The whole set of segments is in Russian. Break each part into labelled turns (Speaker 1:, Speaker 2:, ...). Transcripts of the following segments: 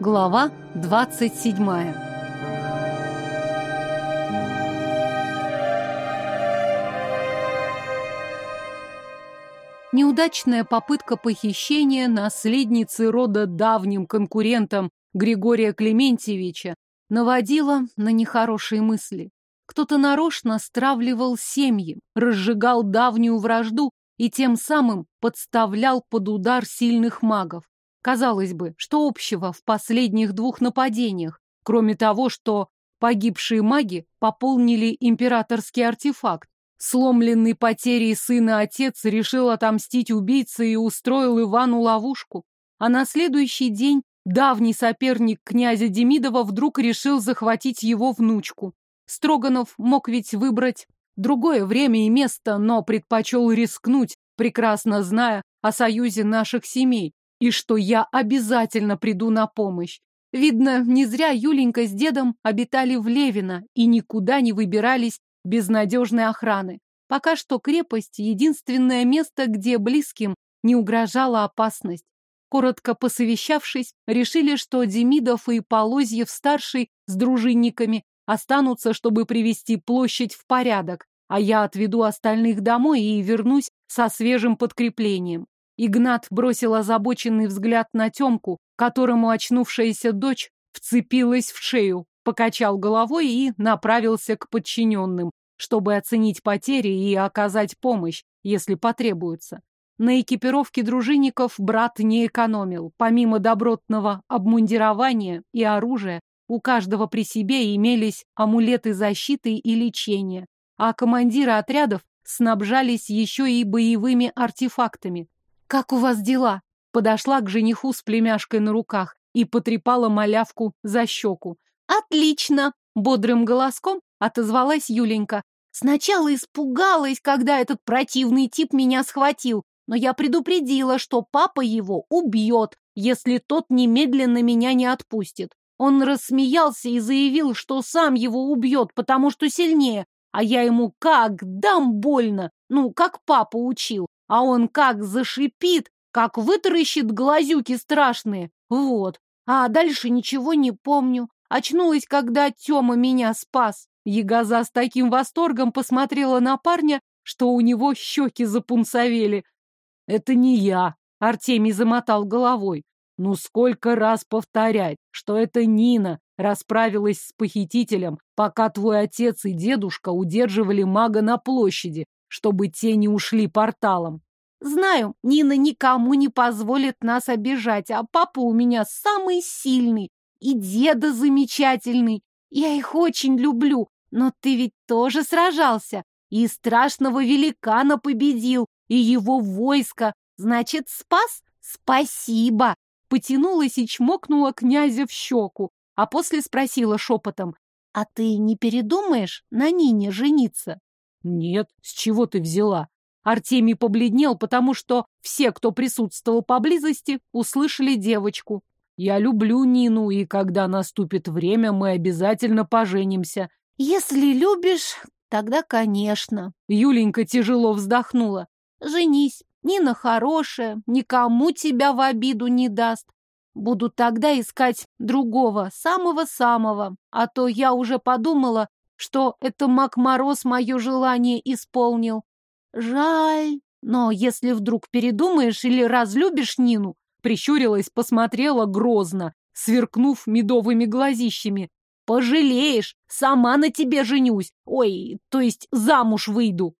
Speaker 1: Глава 27 Неудачная попытка похищения наследницы рода давним конкурентом Григория Клементьевича наводила на нехорошие мысли. Кто-то нарочно стравливал семьи, разжигал давнюю вражду и тем самым подставлял под удар сильных магов. Казалось бы, что общего в последних двух нападениях, кроме того, что погибшие маги пополнили императорский артефакт. Сломленный потерей сына отец решил отомстить убийце и устроил Ивану ловушку. А на следующий день давний соперник князя Демидова вдруг решил захватить его внучку. Строганов мог ведь выбрать другое время и место, но предпочел рискнуть, прекрасно зная о союзе наших семей, и что я обязательно приду на помощь. Видно, не зря Юленька с дедом обитали в Левино и никуда не выбирались без надежной охраны. Пока что крепость — единственное место, где близким не угрожала опасность. Коротко посовещавшись, решили, что Демидов и Полозьев-старший с дружинниками останутся, чтобы привести площадь в порядок, а я отведу остальных домой и вернусь со свежим подкреплением. Игнат бросил озабоченный взгляд на Темку, которому очнувшаяся дочь вцепилась в шею, покачал головой и направился к подчиненным, чтобы оценить потери и оказать помощь, если потребуется. На экипировке дружинников брат не экономил. Помимо добротного обмундирования и оружия, у каждого при себе имелись амулеты защиты и лечения, а командиры отрядов снабжались еще и боевыми артефактами. «Как у вас дела?» Подошла к жениху с племяшкой на руках и потрепала малявку за щеку. «Отлично!» — бодрым голоском отозвалась Юленька. «Сначала испугалась, когда этот противный тип меня схватил, но я предупредила, что папа его убьет, если тот немедленно меня не отпустит. Он рассмеялся и заявил, что сам его убьет, потому что сильнее, а я ему как дам больно, ну, как папа учил а он как зашипит, как вытаращит глазюки страшные. Вот. А дальше ничего не помню. Очнулась, когда Тёма меня спас. Ягоза с таким восторгом посмотрела на парня, что у него щеки запунцовели. «Это не я», — Артемий замотал головой. «Ну сколько раз повторять, что это Нина расправилась с похитителем, пока твой отец и дедушка удерживали мага на площади, чтобы те не ушли порталом. Знаю, Нина никому не позволит нас обижать, а папа у меня самый сильный, и деда замечательный. Я их очень люблю, но ты ведь тоже сражался, и страшного великана победил, и его войско. Значит, спас? Спасибо!» Потянулась и чмокнула князя в щеку, а после спросила шепотом, «А ты не передумаешь на Нине жениться?» «Нет, с чего ты взяла?» Артемий побледнел, потому что все, кто присутствовал поблизости, услышали девочку. «Я люблю Нину, и когда наступит время, мы обязательно поженимся». «Если любишь, тогда, конечно». Юленька тяжело вздохнула. «Женись. Нина хорошая, никому тебя в обиду не даст. Буду тогда искать другого, самого-самого. А то я уже подумала, что это Мак Мороз мое желание исполнил. Жаль, но если вдруг передумаешь или разлюбишь Нину, прищурилась, посмотрела грозно, сверкнув медовыми глазищами. Пожалеешь, сама на тебе женюсь. Ой, то есть замуж выйду.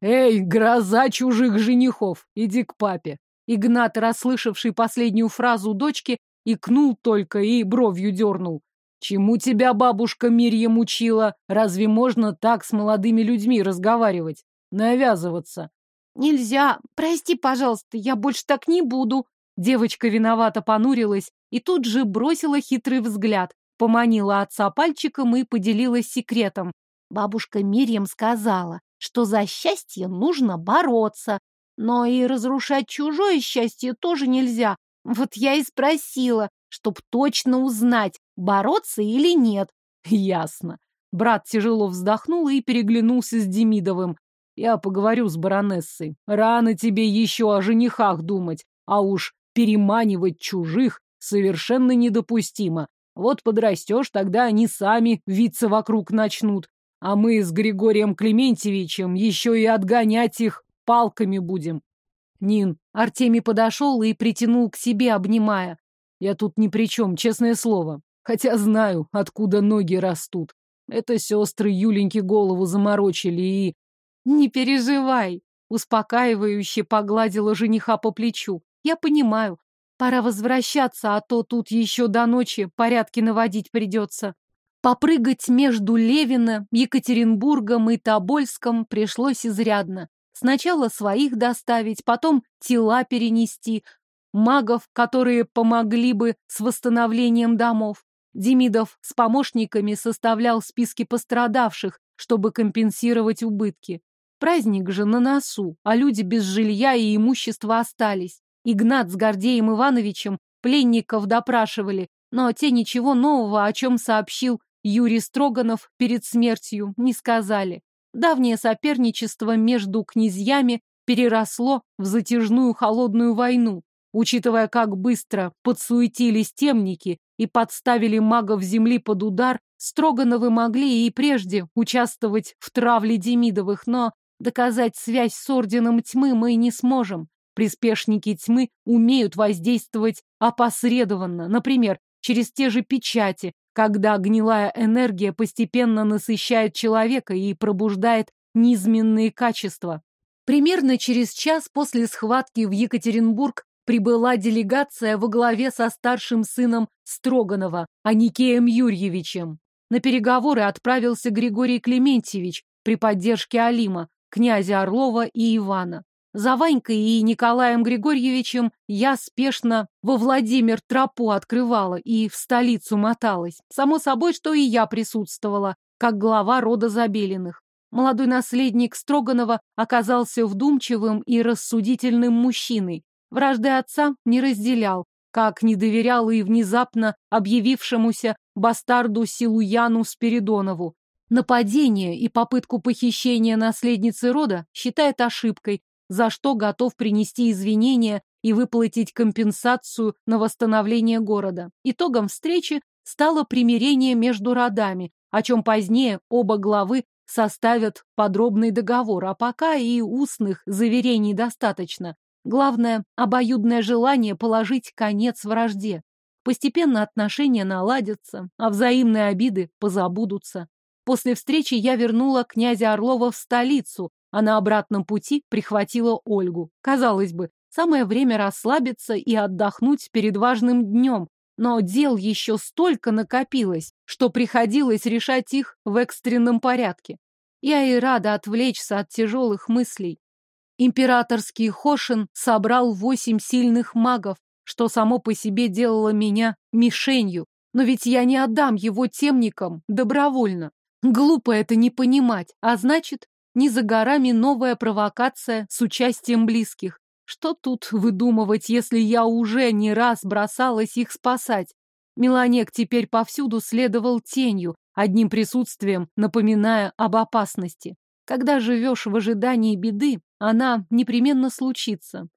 Speaker 1: Эй, гроза чужих женихов, иди к папе. Игнат, расслышавший последнюю фразу дочки, икнул только и бровью дернул. Чему тебя бабушка Мирьям учила? Разве можно так с молодыми людьми разговаривать? Навязываться? Нельзя. Прости, пожалуйста, я больше так не буду. Девочка виновато понурилась и тут же бросила хитрый взгляд, поманила отца пальчиком и поделилась секретом. Бабушка Мирьям сказала, что за счастье нужно бороться, но и разрушать чужое счастье тоже нельзя. Вот я и спросила, чтоб точно узнать, бороться или нет. Ясно. Брат тяжело вздохнул и переглянулся с Демидовым. Я поговорю с баронессой. Рано тебе еще о женихах думать, а уж переманивать чужих
Speaker 2: совершенно недопустимо. Вот подрастешь, тогда они сами виться вокруг начнут. А мы с Григорием Клементьевичем еще и отгонять их палками будем. Нин,
Speaker 1: Артемий подошел и притянул к себе, обнимая.
Speaker 2: Я тут ни при чем, честное слово. Хотя знаю, откуда ноги растут. Это сестры Юленьки голову заморочили и...
Speaker 1: Не переживай, успокаивающе погладила жениха по плечу. Я понимаю, пора возвращаться, а то тут еще до ночи порядки наводить придется. Попрыгать между Левино, Екатеринбургом и Тобольском пришлось изрядно. Сначала своих доставить, потом тела перенести, магов, которые помогли бы с восстановлением домов. Демидов с помощниками составлял списки пострадавших, чтобы компенсировать убытки. Праздник же на носу, а люди без жилья и имущества остались. Игнат с Гордеем Ивановичем пленников допрашивали, но те ничего нового, о чем сообщил Юрий Строганов перед смертью, не сказали. Давнее соперничество между князьями переросло в затяжную холодную войну. Учитывая, как быстро подсуетились темники и подставили магов земли под удар, Строгановы могли и прежде участвовать в травле Демидовых, но доказать связь с Орденом Тьмы мы не сможем. Приспешники тьмы умеют воздействовать опосредованно, например, через те же печати, когда гнилая энергия постепенно насыщает человека и пробуждает низменные качества. Примерно через час после схватки в Екатеринбург прибыла делегация во главе со старшим сыном Строганова, Аникеем Юрьевичем. На переговоры отправился Григорий Клементьевич при поддержке Алима, князя Орлова и Ивана. За Ванькой и Николаем Григорьевичем я спешно во Владимир тропу открывала и в столицу моталась. Само собой, что и я присутствовала, как глава рода Забелиных. Молодой наследник Строганова оказался вдумчивым и рассудительным мужчиной. Вражды отца не разделял, как не доверял и внезапно объявившемуся бастарду Силуяну Спиридонову. Нападение и попытку похищения наследницы рода считает ошибкой, за что готов принести извинения и выплатить компенсацию на восстановление города. Итогом встречи стало примирение между родами, о чем позднее оба главы составят подробный договор, а пока и устных заверений достаточно. Главное – обоюдное желание положить конец вражде. Постепенно отношения наладятся, а взаимные обиды позабудутся. После встречи я вернула князя Орлова в столицу, а на обратном пути прихватила Ольгу. Казалось бы, самое время расслабиться и отдохнуть перед важным днем, но дел еще столько накопилось, что приходилось решать их в экстренном порядке. Я и рада отвлечься от тяжелых мыслей. Императорский Хошин собрал восемь сильных магов, что само по себе делало меня мишенью. Но ведь я не отдам его темникам добровольно. Глупо это не понимать, а значит, не за горами новая провокация с участием близких. Что тут выдумывать, если я уже не раз бросалась их спасать? Меланек теперь повсюду следовал тенью, одним присутствием напоминая об опасности. Когда живешь в ожидании беды, она непременно случится.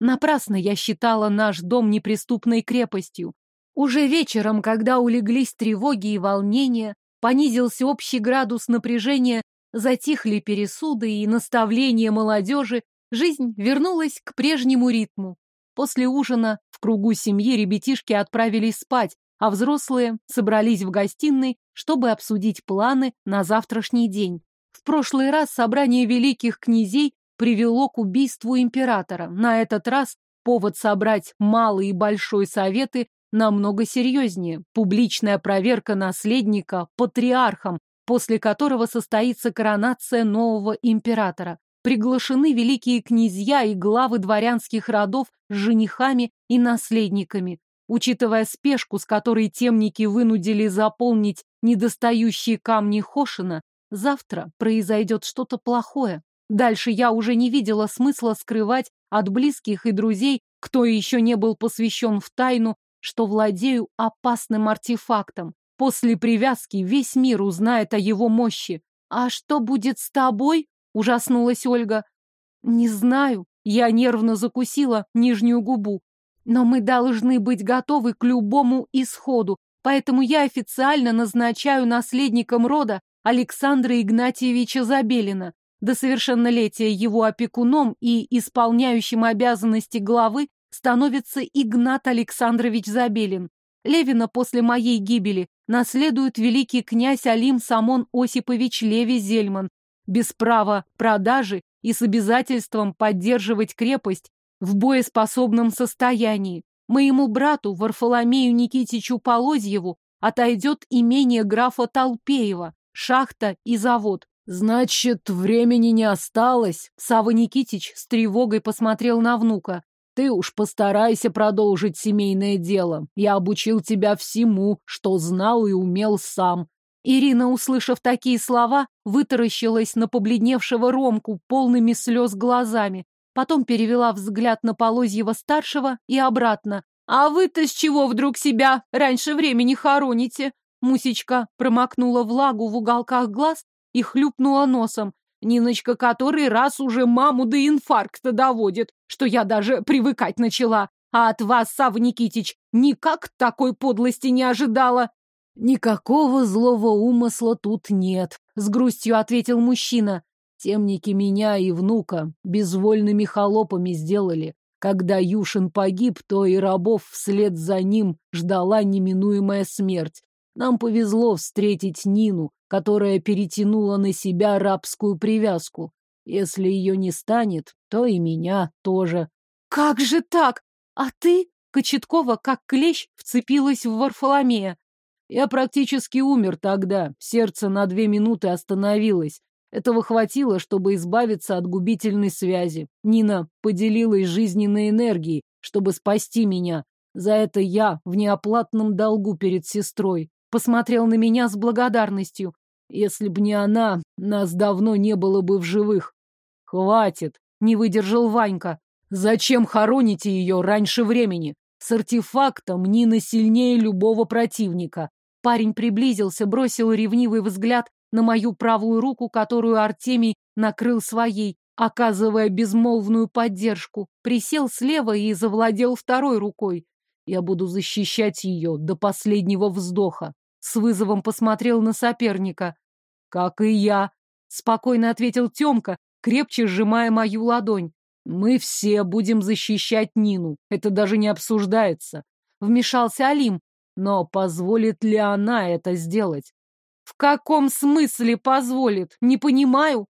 Speaker 1: Напрасно я считала наш дом неприступной крепостью. Уже вечером, когда улеглись тревоги и волнения, понизился общий градус напряжения, затихли пересуды и наставления молодежи, жизнь вернулась к прежнему ритму. После ужина в кругу семьи ребятишки отправились спать, а взрослые собрались в гостиной, чтобы обсудить планы на завтрашний день. В прошлый раз собрание великих князей привело к убийству императора. На этот раз повод собрать малый и большой советы намного серьезнее. Публичная проверка наследника патриархом, после которого состоится коронация нового императора. Приглашены великие князья и главы дворянских родов с женихами и наследниками. Учитывая спешку, с которой темники вынудили заполнить недостающие камни Хошина, Завтра произойдет что-то плохое. Дальше я уже не видела смысла скрывать от близких и друзей, кто еще не был посвящен в тайну, что владею опасным артефактом. После привязки весь мир узнает о его мощи. «А что будет с тобой?» — ужаснулась Ольга. «Не знаю». Я нервно закусила нижнюю губу. Но мы должны быть готовы к любому исходу, поэтому я официально назначаю наследником рода Александра Игнатьевича Забелина. До совершеннолетия его опекуном и исполняющим обязанности главы становится Игнат Александрович Забелин. Левина после моей гибели наследует великий князь Алим Самон Осипович Леви Зельман, без права продажи и с обязательством поддерживать крепость в боеспособном состоянии. Моему брату Варфоломею Никитичу Полозьеву отойдет имение графа Толпеева, шахта и завод.
Speaker 2: Значит, времени не осталось.
Speaker 1: Сава Никитич с тревогой посмотрел на внука.
Speaker 2: Ты уж постарайся продолжить семейное дело. Я обучил тебя всему, что знал и умел сам.
Speaker 1: Ирина, услышав такие слова, вытаращилась на побледневшего Ромку полными слез глазами. Потом перевела взгляд на Полозьева-старшего и обратно. «А вы-то с чего вдруг себя раньше времени хороните?» Мусечка промокнула влагу в уголках глаз и хлюпнула носом. Ниночка который раз уже маму до инфаркта доводит, что я даже привыкать начала. А от вас, Сав Никитич, никак такой подлости не ожидала.
Speaker 2: Никакого злого умысла тут нет, с грустью ответил мужчина. Темники меня и внука безвольными холопами сделали. Когда Юшин погиб, то и рабов вслед за ним ждала неминуемая смерть. Нам повезло встретить Нину, которая перетянула на себя рабскую привязку. Если ее не станет, то и меня тоже.
Speaker 1: Как же так? А ты? Кочеткова, как клещ, вцепилась в Варфоломея.
Speaker 2: Я практически умер тогда, сердце на две минуты остановилось. Этого хватило, чтобы избавиться от губительной связи. Нина поделилась жизненной энергией, чтобы спасти меня. За это я в неоплатном долгу перед сестрой посмотрел на меня с благодарностью. Если б не она, нас давно не было бы в живых. Хватит, не выдержал Ванька. Зачем хороните ее раньше времени? С артефактом Нина сильнее любого противника. Парень приблизился, бросил ревнивый взгляд на мою правую руку, которую Артемий накрыл своей, оказывая безмолвную поддержку. Присел слева и завладел второй рукой. Я буду защищать ее до последнего вздоха. С вызовом посмотрел на соперника. Как и я, спокойно ответил Тёмка, крепче сжимая мою ладонь. Мы все будем защищать Нину. Это даже не обсуждается. Вмешался Алим. Но позволит ли она это сделать? В каком смысле позволит? Не понимаю.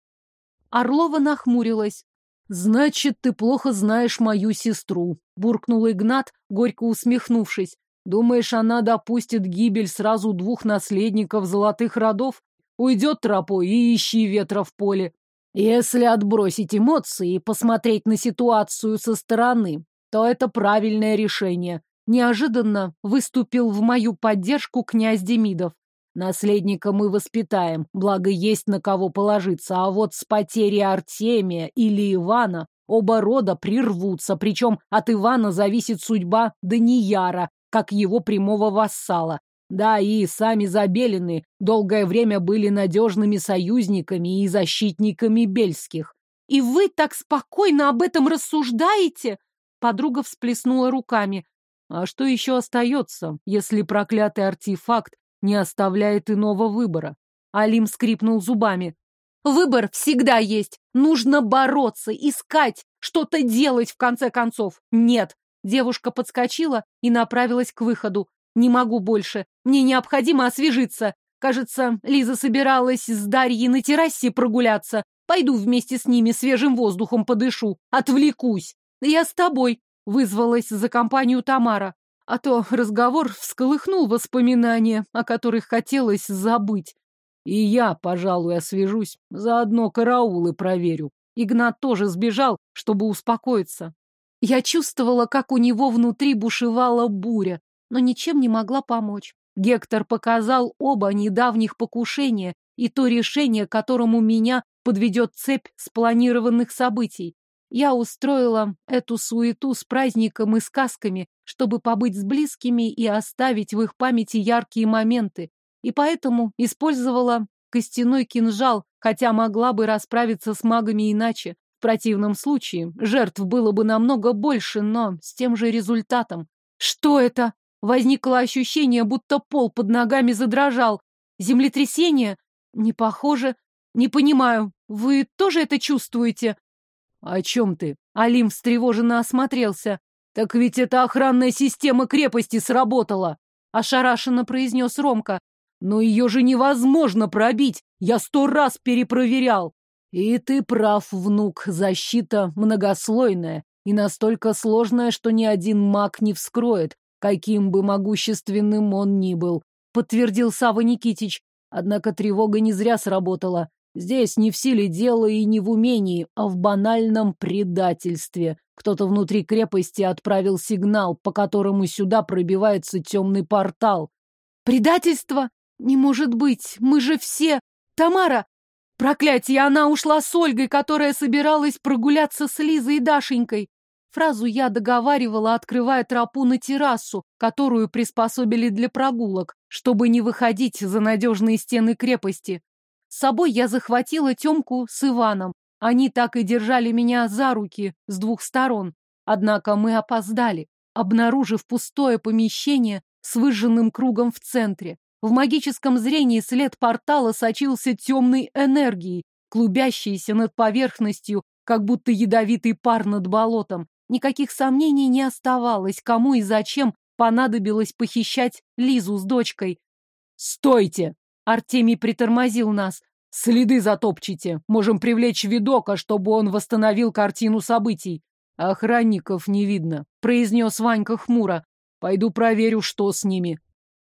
Speaker 2: Орлова нахмурилась. Значит, ты плохо знаешь мою сестру, буркнул Игнат, горько усмехнувшись. Думаешь, она допустит гибель сразу двух наследников золотых родов? Уйдет тропой и ищи ветра в поле. Если отбросить эмоции и посмотреть на ситуацию со стороны, то это правильное решение. Неожиданно выступил в мою поддержку князь Демидов. Наследника мы воспитаем, благо есть на кого положиться, а вот с потерей Артемия или Ивана оба рода прервутся, причем от Ивана зависит судьба Данияра, как его прямого вассала. Да, и сами Забелины долгое время были надежными союзниками и защитниками Бельских. «И вы так спокойно об этом рассуждаете?» Подруга всплеснула руками. «А что еще остается, если проклятый артефакт не оставляет иного выбора?» Алим скрипнул зубами. «Выбор всегда есть. Нужно бороться, искать, что-то делать в конце концов. Нет, Девушка подскочила и направилась к выходу. «Не могу больше. Мне необходимо освежиться. Кажется, Лиза собиралась с Дарьей на террасе прогуляться. Пойду вместе с ними свежим воздухом подышу. Отвлекусь. Я с тобой», — вызвалась за компанию Тамара. А то разговор всколыхнул воспоминания, о которых хотелось забыть. И я, пожалуй, освежусь. Заодно караулы проверю. Игнат тоже сбежал, чтобы успокоиться. Я чувствовала, как у него внутри бушевала буря, но ничем не могла помочь. Гектор показал оба недавних покушения и то решение, которому меня подведет цепь спланированных событий. Я устроила эту суету с праздником и сказками, чтобы побыть с близкими и оставить в их памяти яркие моменты, и поэтому использовала костяной кинжал, хотя могла бы расправиться с магами иначе.
Speaker 1: Противном случае жертв было бы намного больше, но с тем же результатом. Что это? Возникло ощущение, будто пол под ногами задрожал. Землетрясение? Не похоже. Не понимаю. Вы тоже это чувствуете?
Speaker 2: О чем ты? Алим встревоженно осмотрелся. Так ведь эта охранная система крепости сработала. Ошарашенно произнес Ромка. Но ее же невозможно пробить. Я сто раз перепроверял. И ты прав, внук. Защита многослойная и настолько сложная, что ни один маг не вскроет, каким бы могущественным он ни был, подтвердил Сава Никитич. Однако тревога не зря сработала. Здесь не в силе дела и не в умении, а в банальном предательстве. Кто-то внутри крепости отправил сигнал, по которому сюда пробивается темный портал.
Speaker 1: «Предательство? Не может быть! Мы же все... Тамара! Проклятие, она ушла с Ольгой, которая собиралась прогуляться с Лизой и Дашенькой. Фразу я договаривала, открывая тропу на террасу, которую приспособили для прогулок, чтобы не выходить за надежные стены крепости. С собой я захватила Темку с Иваном. Они так и держали меня за руки с двух сторон. Однако мы опоздали, обнаружив пустое помещение с выжженным кругом в центре. В магическом зрении след портала сочился темной энергией, клубящейся над поверхностью, как будто ядовитый пар над болотом. Никаких сомнений не оставалось, кому и зачем понадобилось похищать Лизу с дочкой.
Speaker 2: «Стойте!» — Артемий притормозил нас. «Следы затопчите. Можем привлечь видока, чтобы он восстановил картину событий. Охранников не видно», — произнес Ванька хмуро. «Пойду проверю, что с ними».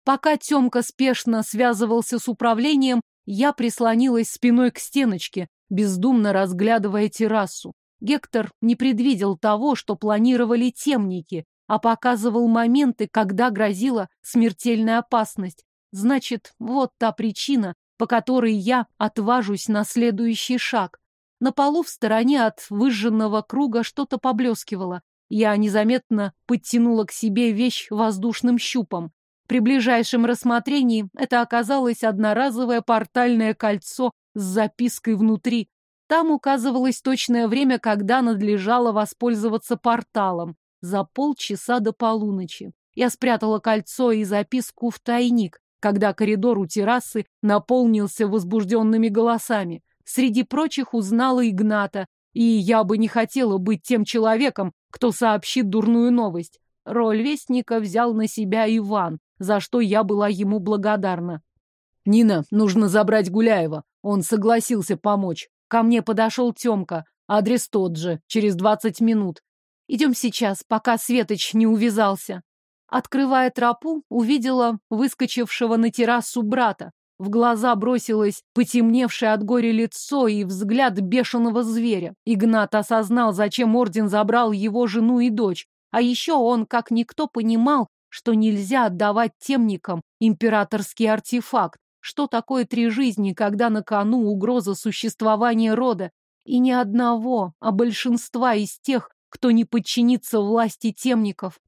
Speaker 1: Пока Темка спешно связывался с управлением, я прислонилась спиной к стеночке, бездумно разглядывая террасу. Гектор не предвидел того, что планировали темники, а показывал моменты, когда грозила смертельная опасность. Значит, вот та причина, по которой я отважусь на следующий шаг. На полу в стороне от выжженного круга что-то поблескивало. Я незаметно подтянула к себе вещь воздушным щупом. При ближайшем рассмотрении это оказалось одноразовое портальное кольцо с запиской внутри. Там указывалось точное время, когда надлежало воспользоваться порталом. За полчаса до полуночи. Я спрятала кольцо и записку в тайник, когда коридор у террасы наполнился возбужденными голосами. Среди прочих узнала Игната, и я бы не хотела быть тем человеком, кто сообщит дурную новость. Роль вестника взял на себя Иван, за что я была ему благодарна.
Speaker 2: «Нина, нужно забрать Гуляева. Он согласился помочь. Ко мне подошел Темка. Адрес тот же, через двадцать минут.
Speaker 1: Идем сейчас, пока Светоч не увязался. Открывая тропу, увидела выскочившего на террасу брата. В глаза бросилось потемневшее от горя лицо и взгляд бешеного зверя. Игнат осознал, зачем орден забрал его жену и дочь. А еще он, как никто, понимал, что нельзя отдавать темникам императорский артефакт. Что такое три жизни, когда на кону угроза существования рода? И не одного, а большинства из тех, кто не подчинится власти темников.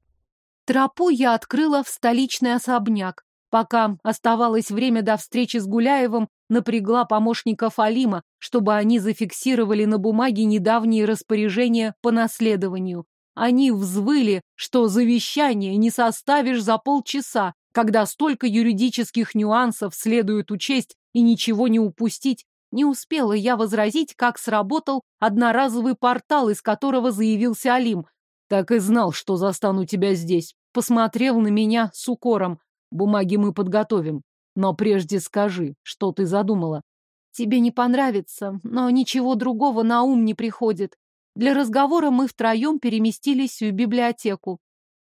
Speaker 1: Тропу я открыла в столичный особняк. Пока оставалось время до встречи с Гуляевым, напрягла помощников Алима, чтобы они зафиксировали на бумаге недавние распоряжения по наследованию. Они взвыли, что завещание не составишь за полчаса, когда столько юридических нюансов следует учесть и ничего не упустить, не успела я возразить, как сработал одноразовый портал, из которого заявился Алим.
Speaker 2: Так и знал, что застану тебя здесь. Посмотрел на меня с укором. Бумаги мы подготовим. Но прежде скажи, что ты задумала.
Speaker 1: Тебе не понравится, но ничего другого на ум не приходит. Для разговора мы втроем переместились в библиотеку.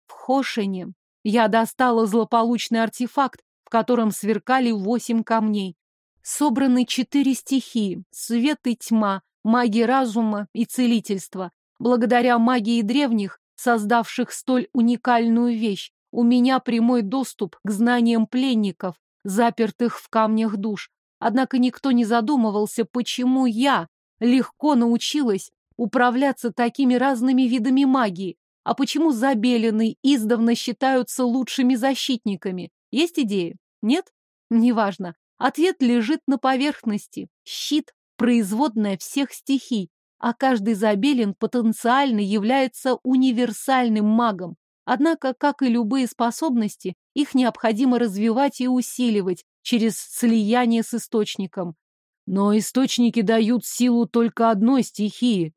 Speaker 1: В Хошине я достала злополучный артефакт, в котором сверкали восемь камней. Собраны четыре стихии — свет и тьма, магия разума и целительства. Благодаря магии древних, создавших столь уникальную вещь, у меня прямой доступ к знаниям пленников, запертых в камнях душ. Однако никто не задумывался, почему я легко научилась управляться такими разными видами магии, а почему забелены издавна считаются лучшими защитниками? Есть идеи? Нет? Неважно. Ответ лежит на поверхности. Щит – производная всех стихий. а каждый Забелин потенциально является универсальным магом. Однако, как и любые способности, их необходимо развивать и усиливать через слияние с источником. Но источники дают силу только одной стихии.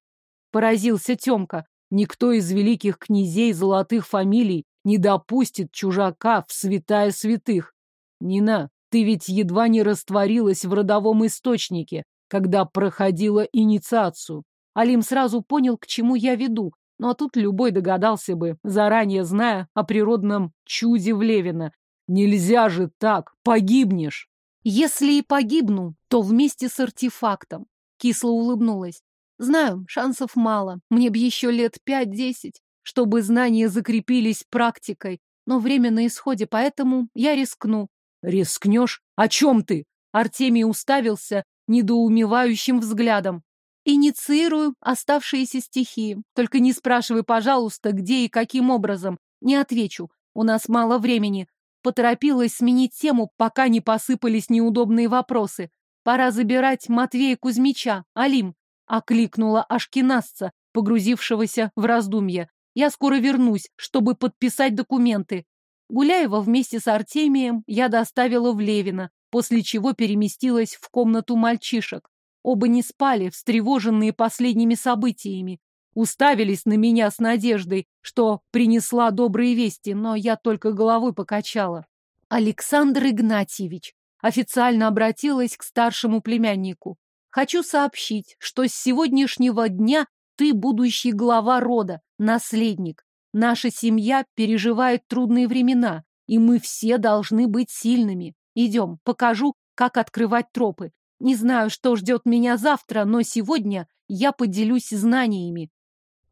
Speaker 1: Поразился Тёмка. Никто из великих князей золотых фамилий не допустит чужака в святая святых. Нина, ты ведь едва не растворилась в родовом источнике, когда проходила инициацию. Алим сразу понял, к чему я веду, но тут любой догадался бы, заранее зная о природном чуде Влевина. Нельзя же так, погибнешь. Если и погибну, то вместе с артефактом. Кисло улыбнулась. Знаю, шансов мало. Мне б еще лет пять-десять, чтобы знания закрепились практикой. Но время на исходе, поэтому я рискну.
Speaker 2: Рискнешь? О чем ты?
Speaker 1: Артемий уставился недоумевающим взглядом. Инициирую оставшиеся стихии. Только не спрашивай, пожалуйста, где и каким образом. Не отвечу. У нас мало времени. Поторопилась сменить тему, пока не посыпались неудобные вопросы. Пора забирать Матвея Кузьмича, Алим. Окликнула Ашкинасца, погрузившегося в раздумье. Я скоро вернусь, чтобы подписать документы. Гуляева вместе с Артемием я доставила в Левина, после чего переместилась в комнату мальчишек. Оба не спали, встревоженные последними событиями. Уставились на меня с надеждой, что принесла добрые вести, но я только головой покачала. Александр Игнатьевич официально обратилась к старшему племяннику. Хочу сообщить, что с сегодняшнего дня ты будущий глава рода, наследник. Наша семья переживает трудные времена, и мы все должны быть сильными. Идем, покажу, как открывать тропы. Не знаю, что ждет меня завтра, но сегодня я поделюсь знаниями.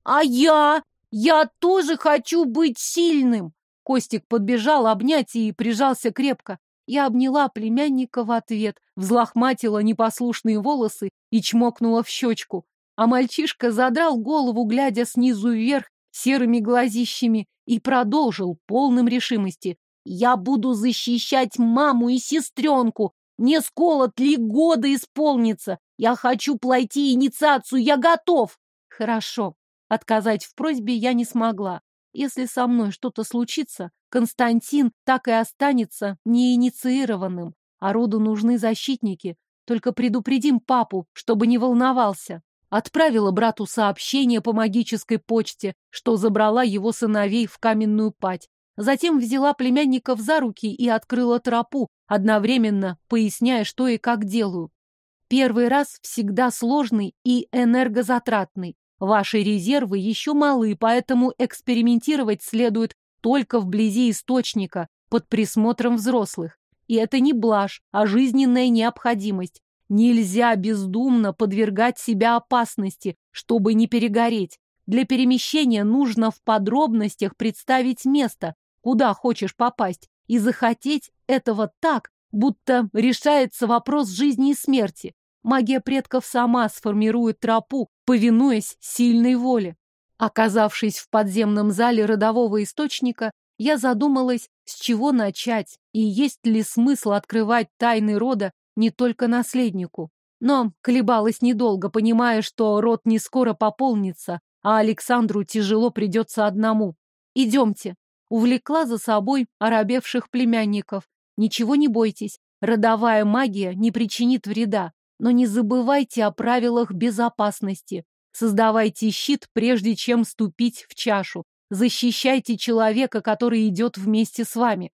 Speaker 1: А я? Я тоже хочу быть сильным! Костик подбежал обнять и прижался крепко. Я обняла племянника в ответ, взлохматила непослушные волосы и чмокнула в щечку. А мальчишка задрал голову, глядя снизу вверх серыми глазищами, и продолжил полным решимости. «Я буду защищать маму и сестренку, мне сколот ли года исполнится. Я хочу пройти инициацию, я готов. Хорошо. Отказать в просьбе я не смогла. Если со мной что-то случится, Константин так и останется неинициированным. А роду нужны защитники. Только предупредим папу, чтобы не волновался. Отправила брату сообщение по магической почте, что забрала его сыновей в каменную пать. Затем взяла племянников за руки и открыла тропу, одновременно поясняя, что и как делаю. Первый раз всегда сложный и энергозатратный. Ваши резервы еще малы, поэтому экспериментировать следует только вблизи источника, под присмотром взрослых. И это не блажь, а жизненная необходимость. Нельзя бездумно подвергать себя опасности, чтобы не перегореть. Для перемещения нужно в подробностях представить место, куда хочешь попасть, и захотеть этого так, будто решается вопрос жизни и смерти. Магия предков сама сформирует тропу, повинуясь сильной воле. Оказавшись в подземном зале родового источника, я задумалась, с чего начать и есть ли смысл открывать тайны рода не только наследнику. Но колебалась недолго, понимая, что род не скоро пополнится, а Александру тяжело придется одному. «Идемте», увлекла за собой оробевших племянников. Ничего не бойтесь, родовая магия не причинит вреда, но не забывайте о правилах безопасности. Создавайте щит, прежде чем ступить в чашу. Защищайте человека, который идет вместе с вами.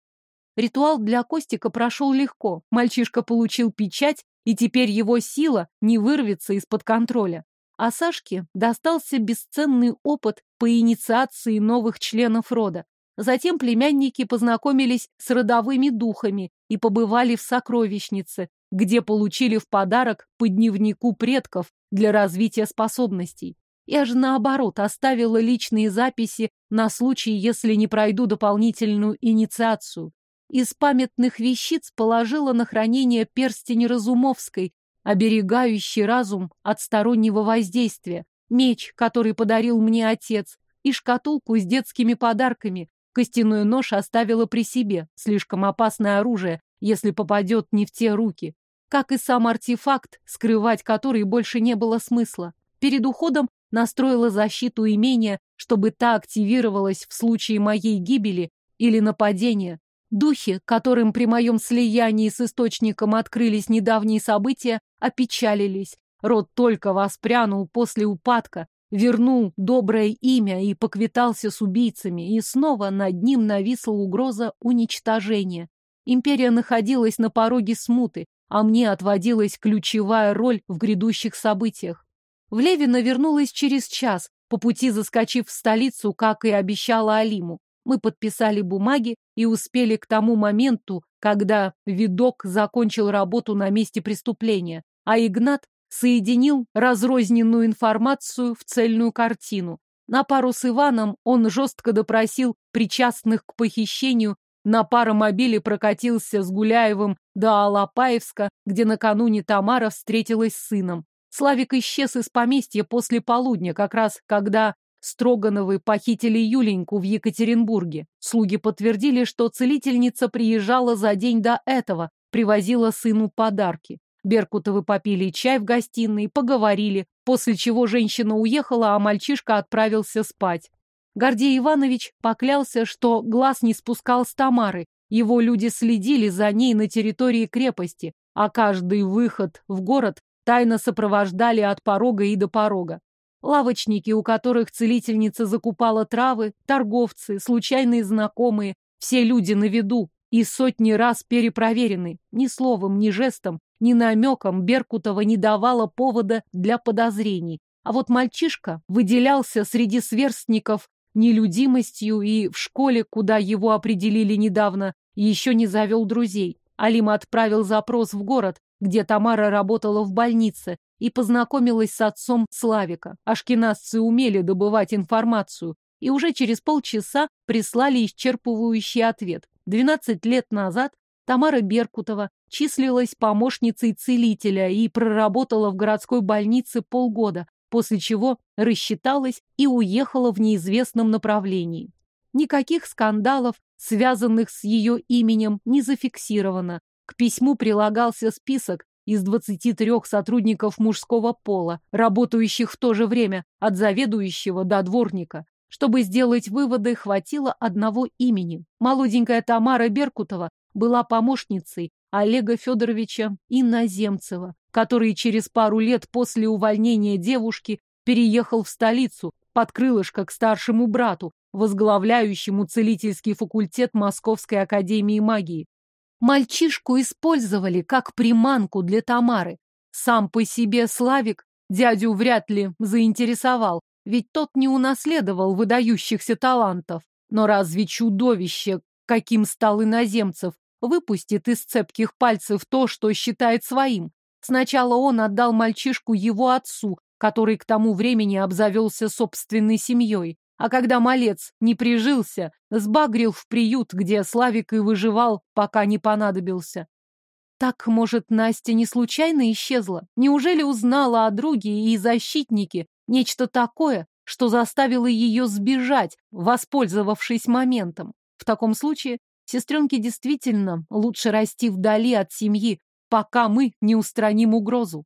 Speaker 1: Ритуал для Костика прошел легко. Мальчишка получил печать, и теперь его сила не вырвется из-под контроля. А Сашке достался бесценный опыт по инициации новых членов рода. Затем племянники познакомились с родовыми духами и побывали в сокровищнице, где получили в подарок по дневнику предков для развития способностей. Я же, наоборот, оставила личные записи на случай, если не пройду дополнительную инициацию. Из памятных вещиц положила на хранение перстень Разумовской, оберегающий разум от стороннего воздействия, меч, который подарил мне отец, и шкатулку с детскими подарками, Костяной нож оставила при себе, слишком опасное оружие, если попадет не в те руки. Как и сам артефакт, скрывать который больше не было смысла. Перед уходом настроила защиту имения, чтобы та активировалась в случае моей гибели или нападения. Духи, которым при моем слиянии с источником открылись недавние события, опечалились. Род только воспрянул после упадка, вернул доброе имя и поквитался с убийцами, и снова над ним нависла угроза уничтожения. Империя находилась на пороге смуты, а мне отводилась ключевая роль в грядущих событиях. В Левино вернулась через час, по пути заскочив в столицу, как и обещала Алиму. Мы подписали бумаги и успели к тому моменту, когда видок закончил работу на месте преступления, а Игнат соединил разрозненную информацию в цельную картину. На пару с Иваном он жестко допросил причастных к похищению, на паромобиле прокатился с Гуляевым до Алапаевска, где накануне Тамара встретилась с сыном. Славик исчез из поместья после полудня, как раз когда Строгановы похитили Юленьку в Екатеринбурге. Слуги подтвердили, что целительница приезжала за день до этого, привозила сыну подарки. Беркутовы попили чай в гостиной, поговорили, после чего женщина уехала, а мальчишка отправился спать. Гордей Иванович поклялся, что глаз не спускал с Тамары. Его люди следили за ней на территории крепости, а каждый выход в город тайно сопровождали от порога и до порога. Лавочники, у которых целительница закупала травы, торговцы, случайные знакомые, все люди на виду и сотни раз перепроверены. Ни словом, ни жестом, ни намеком Беркутова не давала повода для подозрений. А вот мальчишка выделялся среди сверстников нелюдимостью и в школе, куда его определили недавно, еще не завел друзей. Алима отправил запрос в город, где Тамара работала в больнице, и познакомилась с отцом Славика. Ашкеназцы умели добывать информацию, и уже через полчаса прислали исчерпывающий ответ. Двенадцать лет назад Тамара Беркутова числилась помощницей целителя и проработала в городской больнице полгода, после чего рассчиталась и уехала в неизвестном направлении. Никаких скандалов, связанных с ее именем, не зафиксировано. К письму прилагался список из 23 сотрудников мужского пола, работающих в то же время от заведующего до дворника. Чтобы сделать выводы, хватило одного имени. Молоденькая Тамара Беркутова была помощницей Олега Федоровича Иноземцева, который через пару лет после увольнения девушки переехал в столицу под крылышко к старшему брату, возглавляющему целительский факультет Московской академии магии. Мальчишку использовали как приманку для Тамары. Сам по себе Славик дядю вряд ли заинтересовал, ведь тот не унаследовал выдающихся талантов. Но разве чудовище, каким стал иноземцев, выпустит из цепких пальцев то, что считает своим? Сначала он отдал мальчишку его отцу, который к тому времени обзавелся собственной семьей. А когда малец не прижился, сбагрил в приют, где Славик и выживал, пока не понадобился. Так, может, Настя не случайно исчезла? Неужели узнала о друге и защитнике нечто такое, что заставило ее сбежать, воспользовавшись моментом? В таком случае сестренке действительно лучше расти вдали от семьи, пока мы не устраним угрозу.